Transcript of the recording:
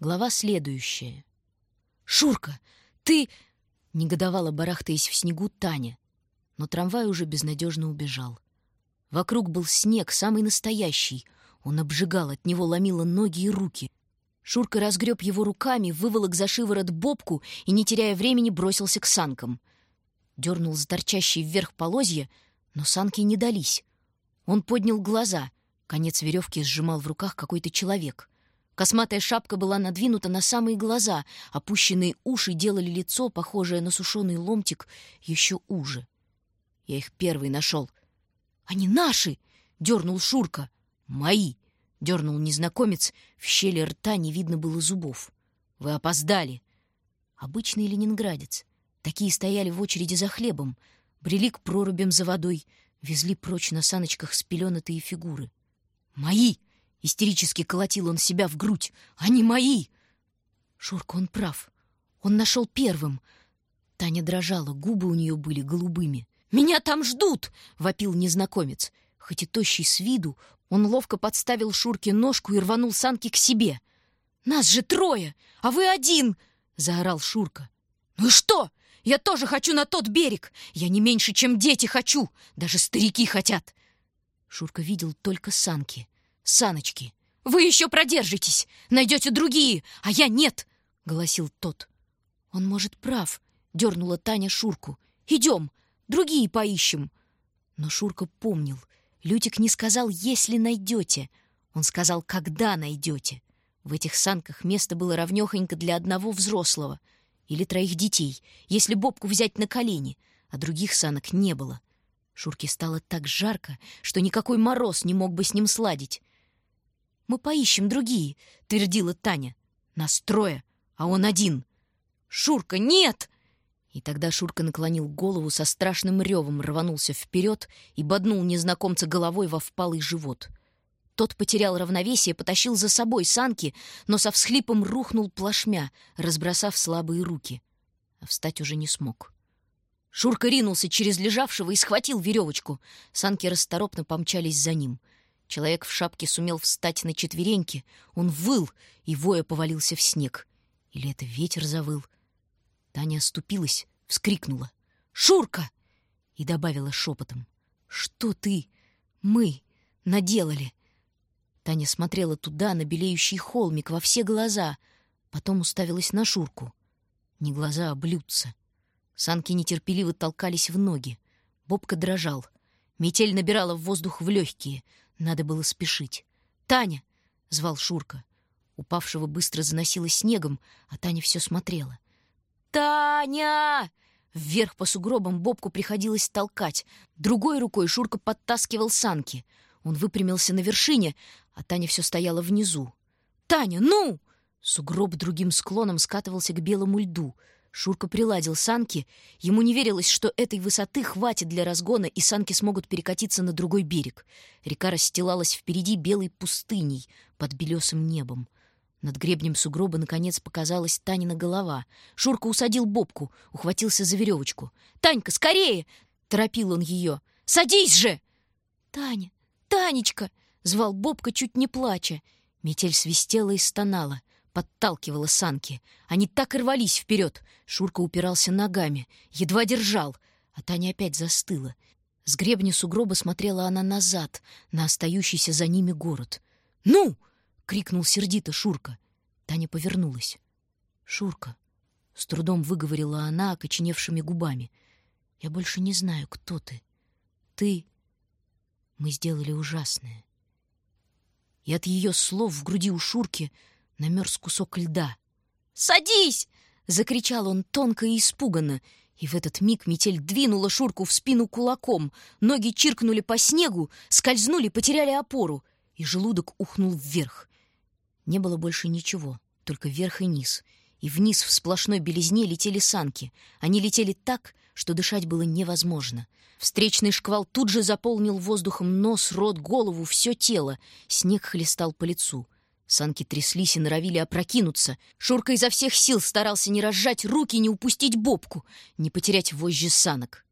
Глава следующая. «Шурка, ты...» — негодовала, барахтаясь в снегу Таня. Но трамвай уже безнадежно убежал. Вокруг был снег, самый настоящий. Он обжигал, от него ломило ноги и руки. Шурка разгреб его руками, выволок за шиворот бобку и, не теряя времени, бросился к санкам. Дернул за торчащие вверх полозья, но санки не дались. Он поднял глаза. Конец веревки сжимал в руках какой-то человек. Косматая шапка была надвинута на самые глаза, опущенные уши делали лицо, похожее на сушеный ломтик, еще уже. Я их первый нашел. «Они наши!» — дернул Шурка. «Мои!» — дернул незнакомец. В щели рта не видно было зубов. «Вы опоздали!» Обычный ленинградец. Такие стояли в очереди за хлебом, брели к прорубям за водой, везли прочь на саночках спеленатые фигуры. «Мои!» — истерически колотил он себя в грудь. «Они мои!» Шурка, он прав. Он нашел первым. Таня дрожала, губы у нее были голубыми. «Меня там ждут!» — вопил незнакомец. Хоть и тощий с виду, он ловко подставил Шурке ножку и рванул санки к себе. «Нас же трое, а вы один!» — заорал Шурка. «Ну и что? Я тоже хочу на тот берег! Я не меньше, чем дети хочу! Даже старики хотят!» Шурка видел только санки, саночки. «Вы еще продержитесь! Найдете другие, а я нет!» — голосил тот. «Он, может, прав», — дернула Таня Шурку. «Идем, другие поищем». Но Шурка помнил. Лютик не сказал «если найдете». Он сказал «когда найдете». В этих санках место было равнёхонько для одного взрослого или троих детей, если Бобку взять на колени, а других санок не было. Шурке стало так жарко, что никакой мороз не мог бы с ним сладить. «Мы поищем другие», — твердила Таня. «Нас трое, а он один». «Шурка, нет!» И тогда Шурка наклонил голову со страшным ревом, рванулся вперед и боднул незнакомца головой во впалый живот. Тот потерял равновесие, потащил за собой санки, но со всхлипом рухнул плашмя, разбросав слабые руки. А встать уже не смог. Шурка ринулся через лежавшего и схватил веревочку. Санки расторопно помчались за ним. Человек в шапке сумел встать на четвереньки. Он выл, и воя повалился в снег. Или это ветер завыл — Таня оступилась, вскрикнула. «Шурка!» И добавила шепотом. «Что ты? Мы наделали?» Таня смотрела туда, на белеющий холмик, во все глаза. Потом уставилась на Шурку. Не глаза, а блюдца. Санки нетерпеливо толкались в ноги. Бобка дрожал. Метель набирала в воздух в легкие. Надо было спешить. «Таня!» — звал Шурка. Упавшего быстро заносило снегом, а Таня все смотрела. «Таня!» Вверх по сугробам Бобку приходилось толкать. Другой рукой Шурка подтаскивал санки. Он выпрямился на вершине, а Таня все стояла внизу. «Таня, ну!» Сугроб другим склоном скатывался к белому льду. Шурка приладил санки. Ему не верилось, что этой высоты хватит для разгона, и санки смогут перекатиться на другой берег. Река расстилалась впереди белой пустыней под белесым небом. Над гребнем сугроба, наконец, показалась Танина голова. Шурка усадил Бобку, ухватился за веревочку. «Танька, скорее!» — торопил он ее. «Садись же!» «Таня! Танечка!» — звал Бобка, чуть не плача. Метель свистела и стонала, подталкивала санки. Они так и рвались вперед. Шурка упирался ногами, едва держал, а Таня опять застыла. С гребня сугроба смотрела она назад, на остающийся за ними город. «Ну!» крикнул сердито Шурка. Таня повернулась. «Шурка!» — с трудом выговорила она окоченевшими губами. «Я больше не знаю, кто ты. Ты... Мы сделали ужасное». И от ее слов в груди у Шурки намерз кусок льда. «Садись!» — закричал он тонко и испуганно. И в этот миг метель двинула Шурку в спину кулаком. Ноги чиркнули по снегу, скользнули, потеряли опору, и желудок ухнул вверх. Не было больше ничего, только вверх и низ. И вниз в сплошной белизне летели санки. Они летели так, что дышать было невозможно. Встречный шквал тут же заполнил воздухом нос, рот, голову, все тело. Снег хлестал по лицу. Санки тряслись и норовили опрокинуться. Шурка изо всех сил старался не разжать руки, не упустить бобку, не потерять вожжи санок.